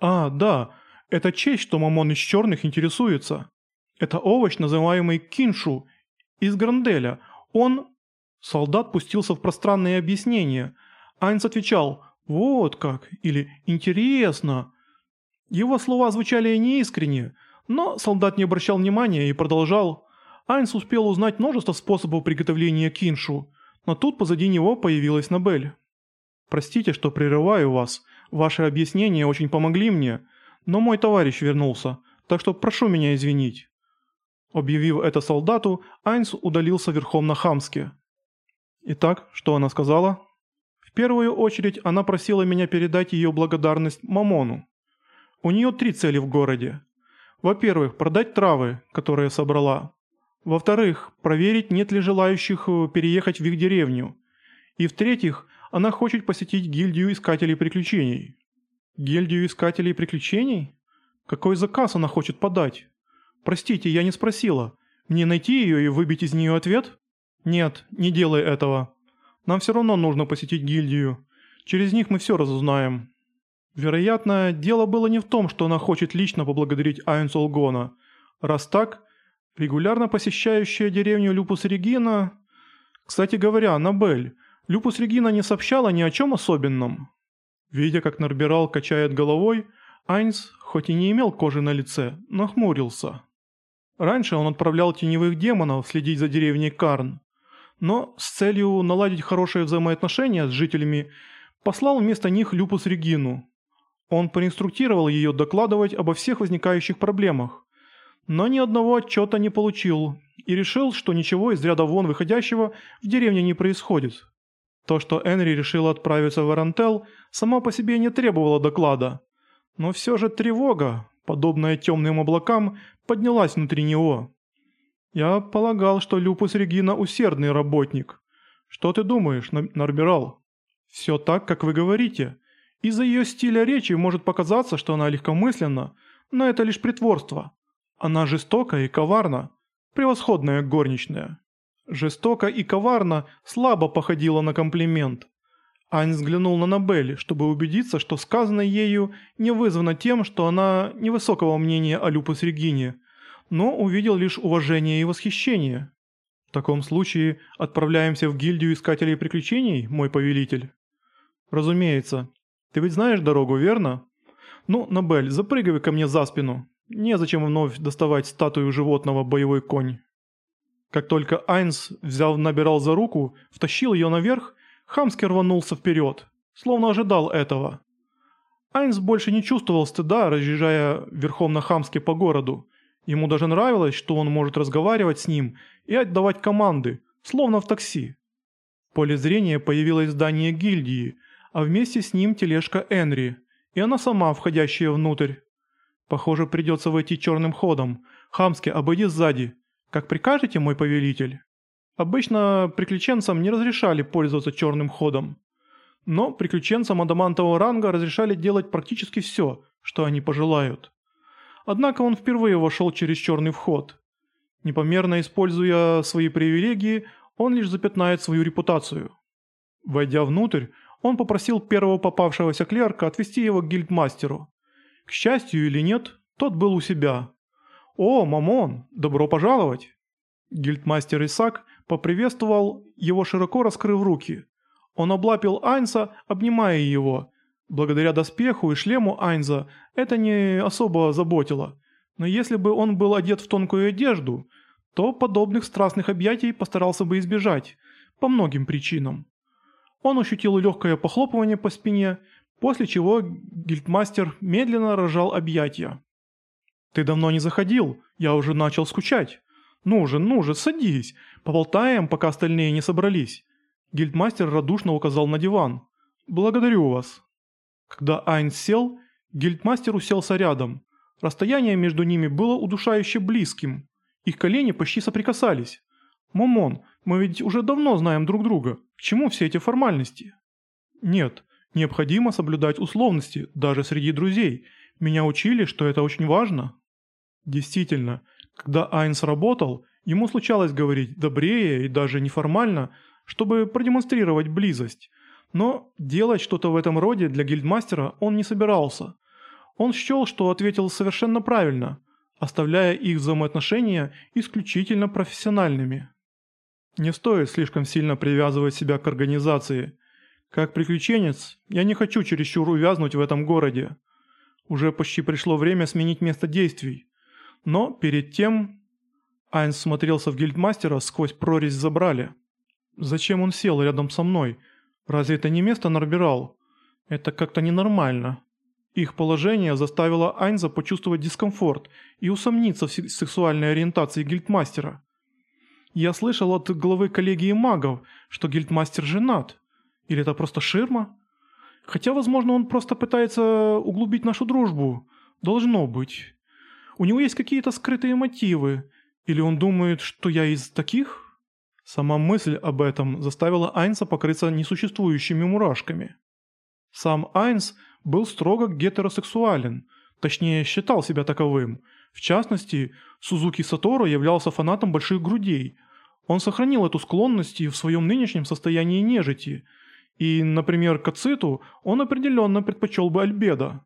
А, да, это честь, что Мамон из черных интересуется. Это овощ, называемый киншу, из Гранделя. Он... Солдат пустился в пространные объяснения. Айнс отвечал «Вот как» или «Интересно». Его слова звучали неискренне, но солдат не обращал внимания и продолжал. Айнс успел узнать множество способов приготовления киншу, но тут позади него появилась Набель. «Простите, что прерываю вас. Ваши объяснения очень помогли мне, но мой товарищ вернулся, так что прошу меня извинить». Объявив это солдату, Айнс удалился верхом на Хамске. Итак, что она сказала? В первую очередь она просила меня передать ее благодарность Мамону. У нее три цели в городе. Во-первых, продать травы, которые собрала. Во-вторых, проверить, нет ли желающих э, переехать в их деревню. И в-третьих, она хочет посетить гильдию искателей приключений. Гильдию искателей приключений? Какой заказ она хочет подать? Простите, я не спросила. Мне найти ее и выбить из нее ответ? Нет, не делай этого. Нам все равно нужно посетить гильдию. Через них мы все разузнаем. Вероятно, дело было не в том, что она хочет лично поблагодарить Айнс Олгона. Раз так, регулярно посещающая деревню Люпус Регина... Кстати говоря, Набель, Люпус Регина не сообщала ни о чем особенном. Видя, как Нарбирал качает головой, Айнс, хоть и не имел кожи на лице, нахмурился. Раньше он отправлял теневых демонов следить за деревней Карн, но с целью наладить хорошие взаимоотношения с жителями послал вместо них Люпус Регину. Он проинструктировал ее докладывать обо всех возникающих проблемах, но ни одного отчета не получил и решил, что ничего из ряда вон выходящего в деревне не происходит. То, что Энри решил отправиться в Эрантел, само по себе не требовало доклада. Но все же тревога, подобная темным облакам, поднялась внутри него. Я полагал, что Люпус Регина усердный работник. Что ты думаешь, Нарбирал? Все так, как вы говорите. Из-за ее стиля речи может показаться, что она легкомысленна, но это лишь притворство. Она жестока и коварна, превосходная горничная. Жестоко и коварно слабо походила на комплимент. Ань взглянул на Набель, чтобы убедиться, что сказанное ею не вызвано тем, что она невысокого мнения о Люпус Регине, но увидел лишь уважение и восхищение. В таком случае отправляемся в гильдию искателей приключений, мой повелитель? Разумеется. Ты ведь знаешь дорогу, верно? Ну, Набель, запрыгивай ко мне за спину. Незачем вновь доставать статую животного боевой конь. Как только Айнс взял набирал за руку, втащил ее наверх, Хамский рванулся вперед, словно ожидал этого. Айнс больше не чувствовал стыда, разъезжая верхом на Хамске по городу. Ему даже нравилось, что он может разговаривать с ним и отдавать команды, словно в такси. В поле зрения появилось здание гильдии, а вместе с ним тележка Энри, и она сама, входящая внутрь. Похоже, придется войти черным ходом. Хамски, обойди сзади. Как прикажете, мой повелитель? Обычно приключенцам не разрешали пользоваться черным ходом. Но приключенцам адамантового ранга разрешали делать практически все, что они пожелают. Однако он впервые вошел через черный вход. Непомерно используя свои привилегии, он лишь запятнает свою репутацию. Войдя внутрь, он попросил первого попавшегося клерка отвести его к гильдмастеру. К счастью или нет, тот был у себя. «О, Мамон, добро пожаловать!» Гильдмастер Исаак поприветствовал его широко раскрыв руки. Он облапил Айнса, обнимая его. Благодаря доспеху и шлему Айнза это не особо заботило. Но если бы он был одет в тонкую одежду, то подобных страстных объятий постарался бы избежать, по многим причинам. Он ощутил легкое похлопывание по спине, после чего гильдмастер медленно рожал объятия. «Ты давно не заходил, я уже начал скучать. Ну же, ну же, садись, поболтаем, пока остальные не собрались». Гильдмастер радушно указал на диван. «Благодарю вас». Когда Айн сел, гильдмастер уселся рядом. Расстояние между ними было удушающе близким. Их колени почти соприкасались. «Момон, мы ведь уже давно знаем друг друга. К чему все эти формальности?» «Нет, необходимо соблюдать условности, даже среди друзей. Меня учили, что это очень важно». Действительно, когда Айнс работал, ему случалось говорить добрее и даже неформально, чтобы продемонстрировать близость. Но делать что-то в этом роде для гильдмастера он не собирался. Он счел, что ответил совершенно правильно, оставляя их взаимоотношения исключительно профессиональными. Не стоит слишком сильно привязывать себя к организации. Как приключенец, я не хочу чересчур увязнуть в этом городе. Уже почти пришло время сменить место действий. Но перед тем... Айнс смотрелся в гильдмастера сквозь прорезь забрали. Зачем он сел рядом со мной? Разве это не место Нарбирал? Это как-то ненормально. Их положение заставило Айнза почувствовать дискомфорт и усомниться в сексуальной ориентации гильдмастера. Я слышал от главы коллегии магов, что гильдмастер женат. Или это просто ширма? Хотя, возможно, он просто пытается углубить нашу дружбу. Должно быть. У него есть какие-то скрытые мотивы. Или он думает, что я из таких? Сама мысль об этом заставила Айнса покрыться несуществующими мурашками. Сам Айнс был строго гетеросексуален, точнее считал себя таковым. В частности, Сузуки Сатору являлся фанатом больших грудей. Он сохранил эту склонность и в своем нынешнем состоянии нежити – и, например, Кациту он определенно предпочел бы Альбеда.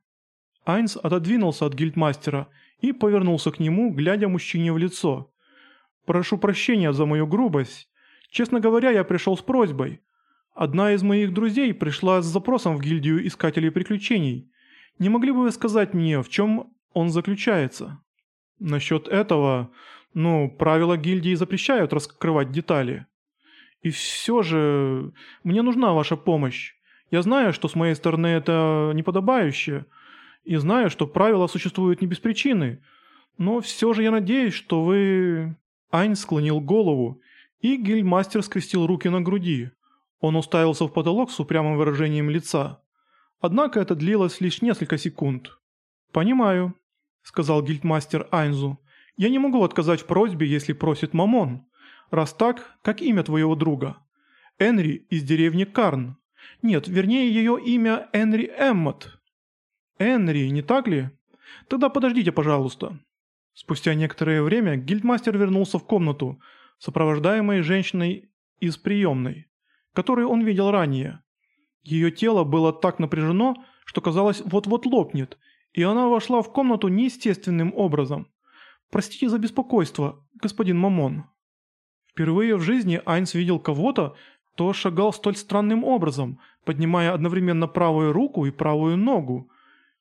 Айнс отодвинулся от гильдмастера и повернулся к нему, глядя мужчине в лицо. «Прошу прощения за мою грубость. Честно говоря, я пришел с просьбой. Одна из моих друзей пришла с запросом в гильдию искателей приключений. Не могли бы вы сказать мне, в чем он заключается?» «Насчет этого, ну, правила гильдии запрещают раскрывать детали». И все же, мне нужна ваша помощь. Я знаю, что с моей стороны это неподобающе, и знаю, что правила существуют не без причины, но все же я надеюсь, что вы...» Айн склонил голову, и гильдмастер скрестил руки на груди. Он уставился в потолок с упрямым выражением лица. Однако это длилось лишь несколько секунд. «Понимаю», — сказал гильдмастер Айнзу. «Я не могу отказать в просьбе, если просит Мамон. Раз так, как имя твоего друга? Энри из деревни Карн. Нет, вернее ее имя Энри Эммот. Энри, не так ли? Тогда подождите, пожалуйста. Спустя некоторое время гильдмастер вернулся в комнату, сопровождаемой женщиной из приемной, которую он видел ранее. Ее тело было так напряжено, что казалось вот-вот лопнет, и она вошла в комнату неестественным образом. «Простите за беспокойство, господин Мамон». Впервые в жизни Айнс видел кого-то, кто шагал столь странным образом, поднимая одновременно правую руку и правую ногу.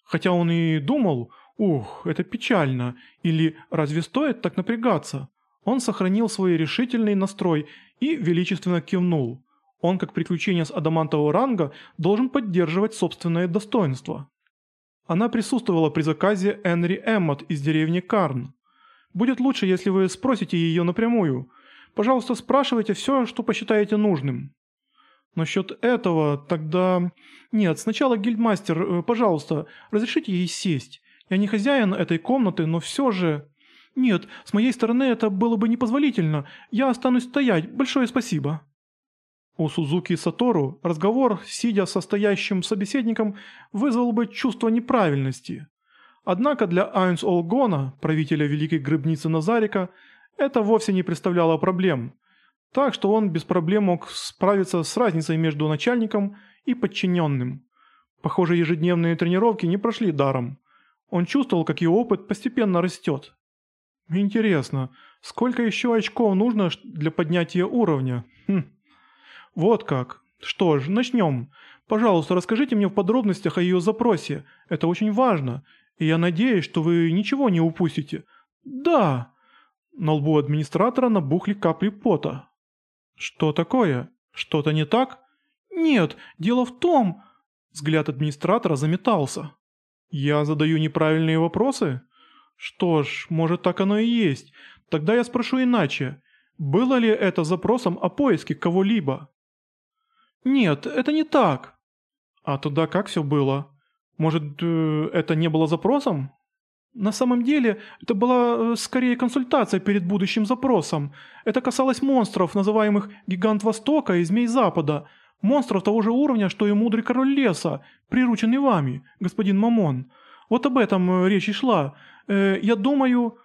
Хотя он и думал, ух, это печально, или разве стоит так напрягаться? Он сохранил свой решительный настрой и величественно кивнул. Он, как приключение с адамантового ранга, должен поддерживать собственное достоинство. Она присутствовала при заказе Энри Эммот из деревни Карн. Будет лучше, если вы спросите ее напрямую – Пожалуйста, спрашивайте все, что посчитаете нужным». «Насчет этого, тогда...» «Нет, сначала, гильдмастер, э, пожалуйста, разрешите ей сесть. Я не хозяин этой комнаты, но все же...» «Нет, с моей стороны это было бы непозволительно. Я останусь стоять. Большое спасибо». У Сузуки и Сатору разговор, сидя со стоящим собеседником, вызвал бы чувство неправильности. Однако для Айнс Олгона, правителя Великой Грыбницы Назарика, это вовсе не представляло проблем. Так что он без проблем мог справиться с разницей между начальником и подчиненным. Похоже, ежедневные тренировки не прошли даром. Он чувствовал, как его опыт постепенно растет. Интересно, сколько еще очков нужно для поднятия уровня? Хм. Вот как. Что ж, начнем. Пожалуйста, расскажите мне в подробностях о ее запросе. Это очень важно. И я надеюсь, что вы ничего не упустите. Да. На лбу администратора набухли капли пота. «Что такое? Что-то не так?» «Нет, дело в том...» Взгляд администратора заметался. «Я задаю неправильные вопросы?» «Что ж, может так оно и есть. Тогда я спрошу иначе. Было ли это запросом о поиске кого-либо?» «Нет, это не так». «А тогда как все было? Может, э, это не было запросом?» На самом деле, это была э, скорее консультация перед будущим запросом. Это касалось монстров, называемых Гигант Востока и Змей Запада. Монстров того же уровня, что и Мудрый Король Леса, прирученный вами, господин Мамон. Вот об этом э, речь и шла. Э, я думаю...